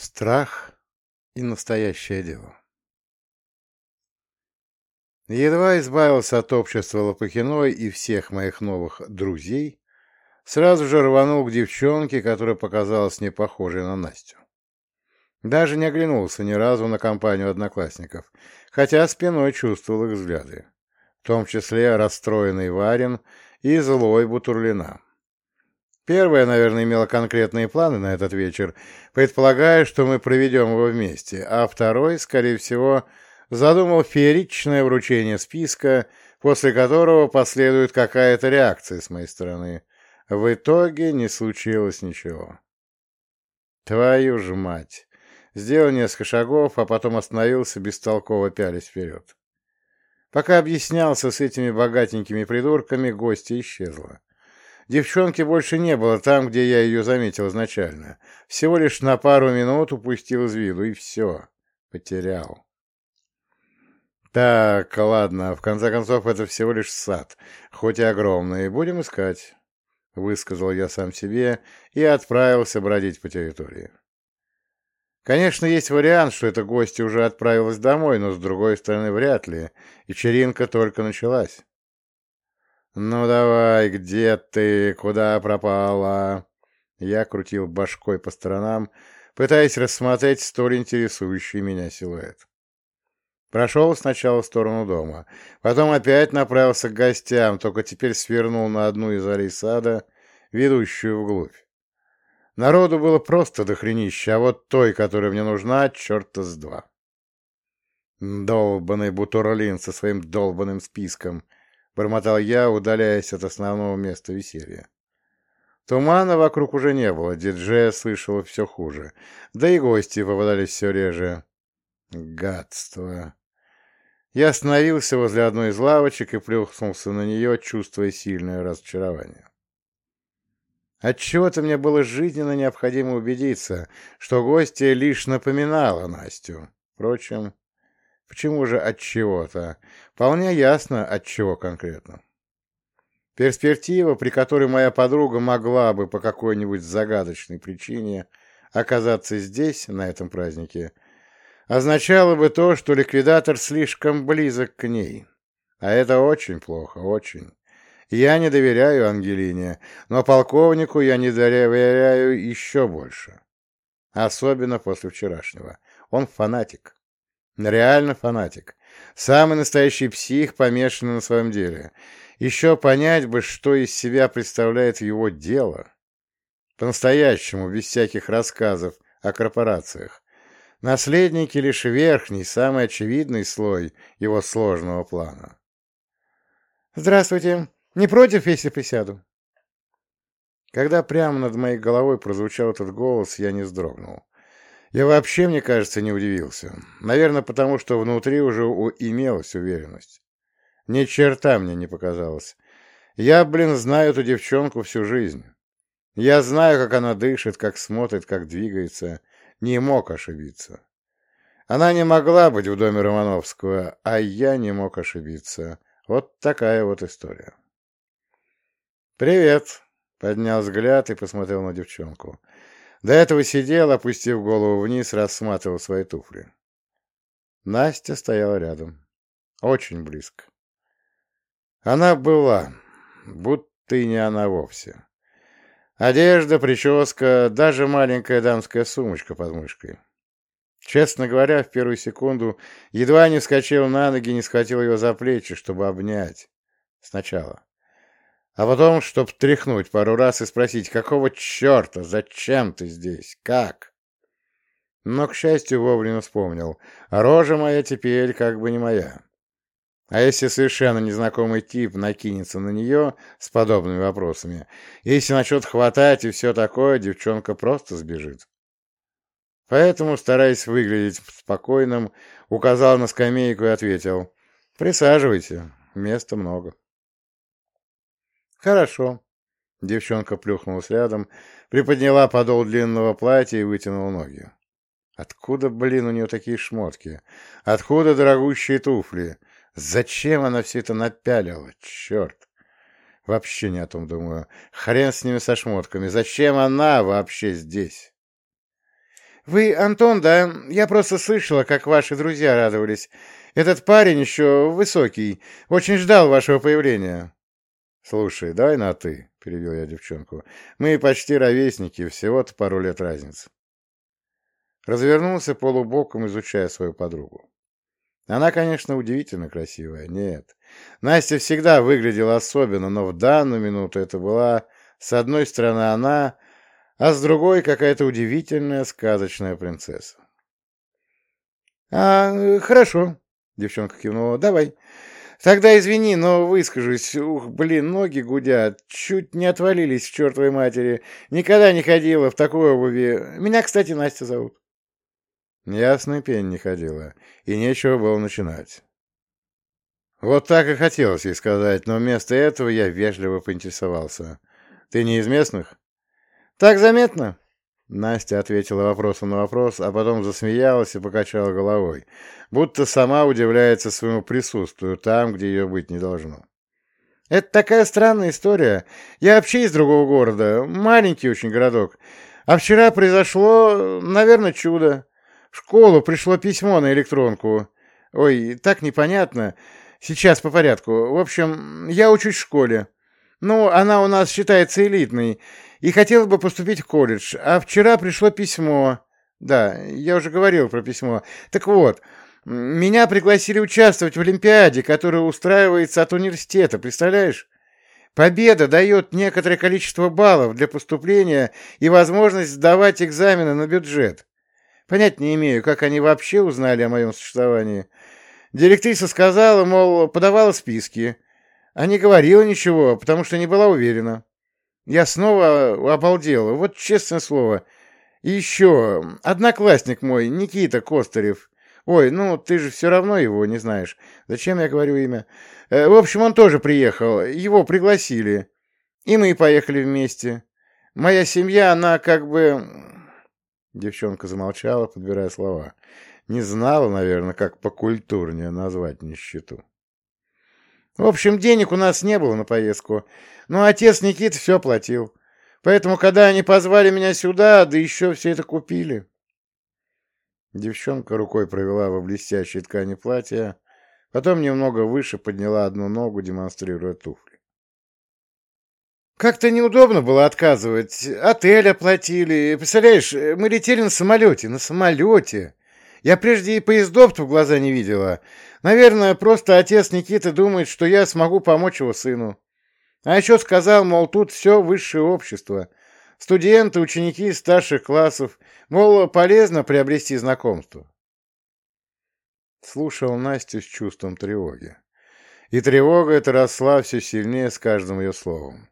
Страх и настоящее дело. Едва избавился от общества Лопухиной и всех моих новых друзей, сразу же рванул к девчонке, которая показалась не похожей на Настю. Даже не оглянулся ни разу на компанию одноклассников, хотя спиной чувствовал их взгляды, в том числе расстроенный Варин и злой Бутурлина. Первая, наверное, имела конкретные планы на этот вечер, предполагая, что мы проведем его вместе, а второй, скорее всего, задумал фееричное вручение списка, после которого последует какая-то реакция с моей стороны. В итоге не случилось ничего. Твою ж мать! Сделал несколько шагов, а потом остановился, бестолково пялись вперед. Пока объяснялся с этими богатенькими придурками, гостья исчезла. Девчонки больше не было там, где я ее заметил изначально. Всего лишь на пару минут упустил из виду, и все. Потерял. Так, ладно, в конце концов, это всего лишь сад, хоть и огромный. Будем искать, — высказал я сам себе и отправился бродить по территории. Конечно, есть вариант, что эта гостья уже отправилась домой, но, с другой стороны, вряд ли. Вечеринка только началась. «Ну давай, где ты? Куда пропала?» Я крутил башкой по сторонам, пытаясь рассмотреть столь интересующий меня силуэт. Прошел сначала в сторону дома, потом опять направился к гостям, только теперь свернул на одну из аллей сада, ведущую вглубь. Народу было просто дохренища, а вот той, которая мне нужна, черта с два. Долбанный Бутурлин со своим долбанным списком — бормотал я, удаляясь от основного места веселья. Тумана вокруг уже не было, диджея слышал все хуже, да и гости попадались все реже. Гадство. Я остановился возле одной из лавочек и плюхнулся на нее, чувствуя сильное разочарование. Отчего-то мне было жизненно необходимо убедиться, что гостья лишь напоминала Настю. Впрочем, Почему же от чего-то? Вполне ясно, от чего конкретно. Перспектива, при которой моя подруга могла бы по какой-нибудь загадочной причине оказаться здесь, на этом празднике, означала бы то, что ликвидатор слишком близок к ней. А это очень плохо, очень. Я не доверяю Ангелине, но полковнику я не доверяю еще больше. Особенно после вчерашнего. Он фанатик. Реально фанатик. Самый настоящий псих, помешанный на своем деле. Еще понять бы, что из себя представляет его дело. По-настоящему, без всяких рассказов о корпорациях. Наследники лишь верхний, самый очевидный слой его сложного плана. «Здравствуйте. Не против, если присяду?» Когда прямо над моей головой прозвучал этот голос, я не вздрогнул. Я вообще, мне кажется, не удивился. Наверное, потому что внутри уже имелась уверенность. Ни черта мне не показалось. Я, блин, знаю эту девчонку всю жизнь. Я знаю, как она дышит, как смотрит, как двигается. Не мог ошибиться. Она не могла быть в доме Романовского, а я не мог ошибиться. Вот такая вот история. «Привет!» — поднял взгляд и посмотрел на девчонку. До этого сидел, опустив голову вниз, рассматривал свои туфли. Настя стояла рядом. Очень близко. Она была, будто и не она вовсе. Одежда, прическа, даже маленькая дамская сумочка под мышкой. Честно говоря, в первую секунду едва не вскочил на ноги, не схватил ее за плечи, чтобы обнять. Сначала а потом, чтоб тряхнуть пару раз и спросить, какого черта, зачем ты здесь, как? Но, к счастью, вовремя вспомнил, рожа моя теперь как бы не моя. А если совершенно незнакомый тип накинется на нее с подобными вопросами, если начнет хватать и все такое, девчонка просто сбежит. Поэтому, стараясь выглядеть спокойным, указал на скамейку и ответил, «Присаживайся, места много». «Хорошо». Девчонка плюхнулась рядом, приподняла подол длинного платья и вытянула ноги. Откуда, блин, у нее такие шмотки? Откуда дорогущие туфли? Зачем она все это напялила? Черт! Вообще не о том думаю. Хрен с ними со шмотками. Зачем она вообще здесь? «Вы Антон, да? Я просто слышала, как ваши друзья радовались. Этот парень еще высокий, очень ждал вашего появления». «Слушай, давай на «ты», — перевел я девчонку. «Мы почти ровесники, всего-то пару лет разницы». Развернулся полубоком, изучая свою подругу. Она, конечно, удивительно красивая, нет. Настя всегда выглядела особенно, но в данную минуту это была, с одной стороны, она, а с другой какая-то удивительная сказочная принцесса. «А, хорошо», — девчонка кивнула, — «давай. Тогда извини, но выскажусь. Ух, блин, ноги гудят, чуть не отвалились к чертовой матери. Никогда не ходила в такой обуви. Меня, кстати, Настя зовут». Ясный пень не ходила, и нечего было начинать. Вот так и хотелось ей сказать, но вместо этого я вежливо поинтересовался. «Ты не из местных?» «Так заметно?» Настя ответила вопросом на вопрос, а потом засмеялась и покачала головой, будто сама удивляется своему присутствию там, где ее быть не должно. «Это такая странная история. Я вообще из другого города, маленький очень городок. А вчера произошло, наверное, чудо. В школу пришло письмо на электронку. Ой, так непонятно. Сейчас по порядку. В общем, я учусь в школе. Ну, она у нас считается элитной, и хотела бы поступить в колледж. А вчера пришло письмо. Да, я уже говорил про письмо. Так вот, меня пригласили участвовать в Олимпиаде, которая устраивается от университета, представляешь? Победа дает некоторое количество баллов для поступления и возможность сдавать экзамены на бюджет. Понять не имею, как они вообще узнали о моем существовании. Директриса сказала, мол, подавала списки, а не говорила ничего, потому что не была уверена. Я снова обалдел, вот честное слово. И еще, одноклассник мой, Никита Костарев. Ой, ну ты же все равно его не знаешь. Зачем я говорю имя? Э, в общем, он тоже приехал, его пригласили. И мы поехали вместе. Моя семья, она как бы... Девчонка замолчала, подбирая слова. Не знала, наверное, как покультурнее назвать нищету. В общем, денег у нас не было на поездку, но отец Никит все платил. Поэтому, когда они позвали меня сюда, да еще все это купили. Девчонка рукой провела во блестящей ткани платья, потом немного выше подняла одну ногу, демонстрируя туфли. Как-то неудобно было отказывать. Отель оплатили. Представляешь, мы летели на самолете. На самолете. Я прежде и поездов-то в глаза не видела. Наверное, просто отец Никиты думает, что я смогу помочь его сыну. А еще сказал, мол, тут все высшее общество. Студенты, ученики старших классов. Мол, полезно приобрести знакомство. Слушал Настю с чувством тревоги. И тревога эта росла все сильнее с каждым ее словом.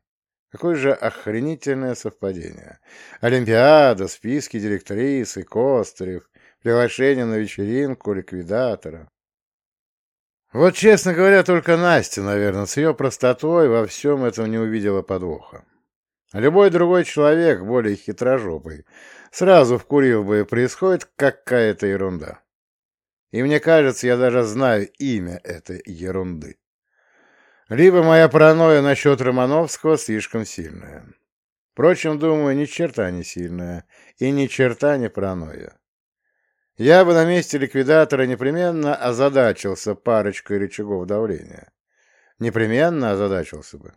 Какое же охренительное совпадение. Олимпиада, списки директрисы, Костырев, приглашение на вечеринку ликвидатора. Вот, честно говоря, только Настя, наверное, с ее простотой во всем этом не увидела подвоха. Любой другой человек, более хитрожопый, сразу вкурил бы, происходит какая-то ерунда. И мне кажется, я даже знаю имя этой ерунды. Либо моя паранойя насчет Романовского слишком сильная. Впрочем, думаю, ни черта не сильная и ни черта не паранойя. Я бы на месте ликвидатора непременно озадачился парочкой рычагов давления. Непременно озадачился бы.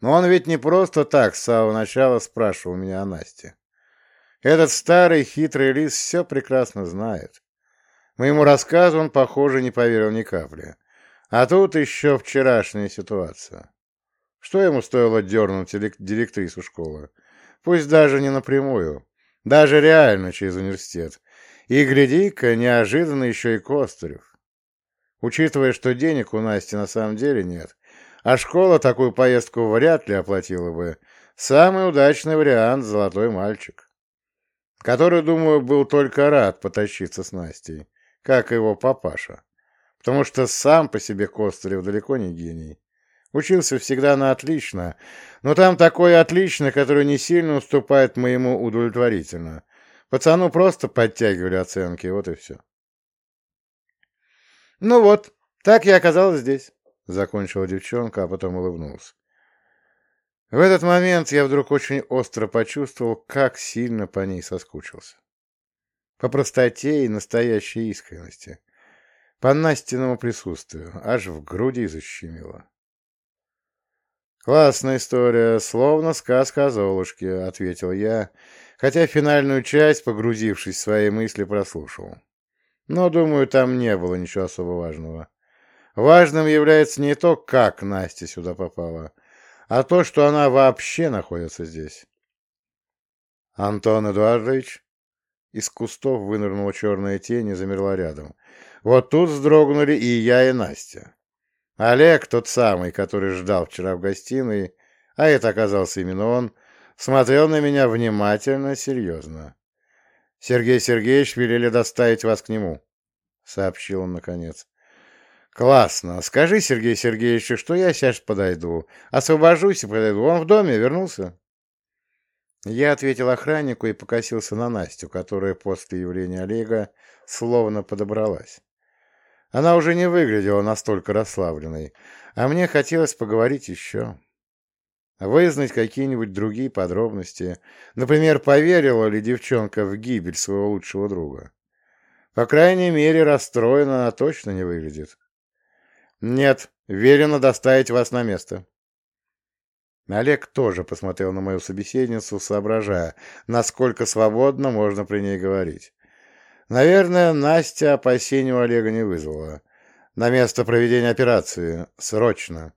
Но он ведь не просто так с самого начала спрашивал меня о Насте. Этот старый хитрый лис все прекрасно знает. Моему рассказу он, похоже, не поверил ни капли. А тут еще вчерашняя ситуация. Что ему стоило дернуть директрису школы? Пусть даже не напрямую, даже реально через университет, и, гляди-ка, неожиданно еще и Костырев. Учитывая, что денег у Насти на самом деле нет, а школа такую поездку вряд ли оплатила бы, самый удачный вариант — золотой мальчик, который, думаю, был только рад потащиться с Настей, как его папаша, потому что сам по себе Костырев далеко не гений. Учился всегда на отлично, но там такое отлично, которое не сильно уступает моему удовлетворительно — Пацану просто подтягивали оценки, вот и все. «Ну вот, так я оказалась здесь», — закончила девчонка, а потом улыбнулся. В этот момент я вдруг очень остро почувствовал, как сильно по ней соскучился. По простоте и настоящей искренности. По Настиному присутствию. Аж в груди защемило. «Классная история, словно сказка о Золушке», — ответил я, хотя финальную часть, погрузившись в свои мысли, прослушал. Но, думаю, там не было ничего особо важного. Важным является не то, как Настя сюда попала, а то, что она вообще находится здесь. «Антон Эдуардович?» Из кустов вынырнула черная тень и замерла рядом. Вот тут вздрогнули и я, и Настя. Олег, тот самый, который ждал вчера в гостиной, а это оказался именно он, смотрел на меня внимательно, серьезно. «Сергей Сергеевич велели доставить вас к нему», — сообщил он наконец. «Классно. Скажи Сергей Сергеевичу, что я сейчас подойду. Освобожусь и подойду. Он в доме вернулся?» Я ответил охраннику и покосился на Настю, которая после явления Олега словно подобралась. Она уже не выглядела настолько расслабленной, а мне хотелось поговорить еще. Вызнать какие-нибудь другие подробности. Например, поверила ли девчонка в гибель своего лучшего друга. По крайней мере, расстроена она точно не выглядит. «Нет, велено доставить вас на место». Олег тоже посмотрел на мою собеседницу, соображая, насколько свободно можно при ней говорить. Наверное, Настя опасений у Олега не вызвала. На место проведения операции. Срочно.